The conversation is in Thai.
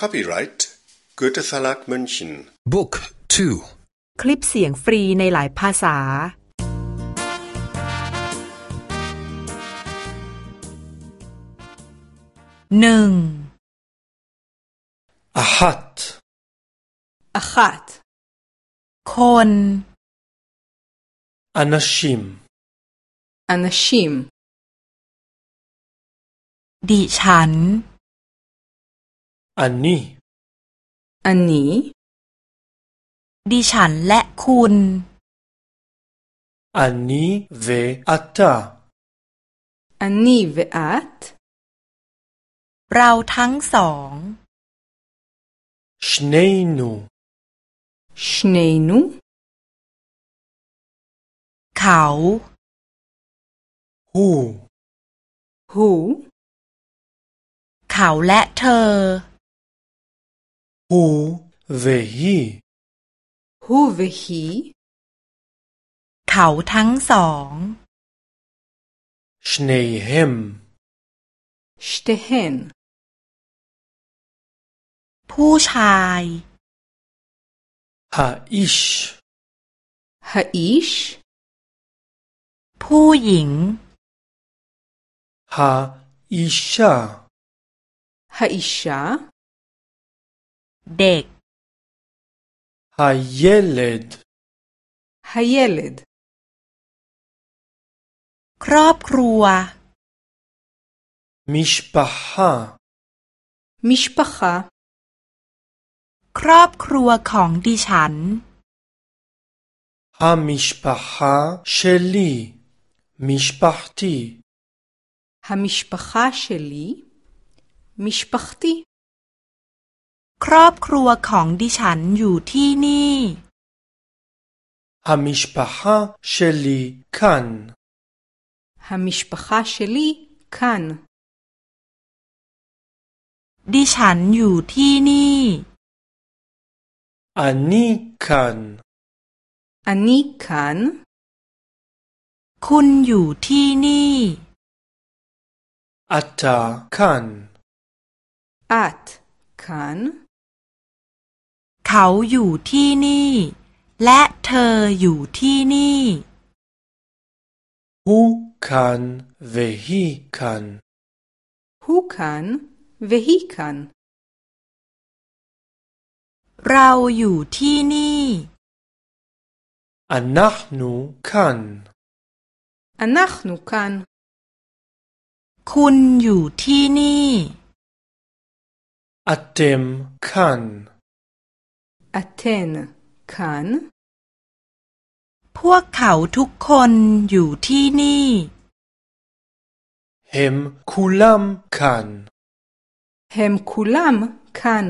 Copyright Goethe Verlag München Book 2 คลิปเสียงฟรีในหลายภาษา หนึ่งอาฮัตอาฮัตคนอนาชิมอนาชิมดิฉัน อันนี้ อันนี้ ดิฉันและคุณ อันนี้เวอัตตาอันนี้เวอัตเราทั้งสองชเนนูชเนนูเขาหูหูเขาและเธอ הוא והיא הוא והיא เขาทั้งสอง שניהם שתיהן ผู้ชาย האיש האיש ผู้หญิง האישה האישה เด็ก הילד הילד ครอบครัว משפחה משפחה ครอบครัวของดิฉัน המשפחה שלי משפחתי המשפחה שלי משפחתי ครอบครัวของดิฉันอยู่ที่นี่ המשפחה שלי כאן המשפחה שלי כאן ดิฉันอยู่ที่นี่ אני כאן אני כאן คุณอยู่ที่นี่ אתה כאן את כאן เขาอยู่ที่นี่ และเธออยู่ที่นี่ הוא כאן והיא כאן הוא כאן והיא כאן เราอยู่ที่นี่ אנחנו כאן אנחנו כאן คุณอยู่ที่นี่ אתם כאן Athènes คาพวกเขาทุกคนอยู่ที่นี่ Hem kulam kan Hem kulam kan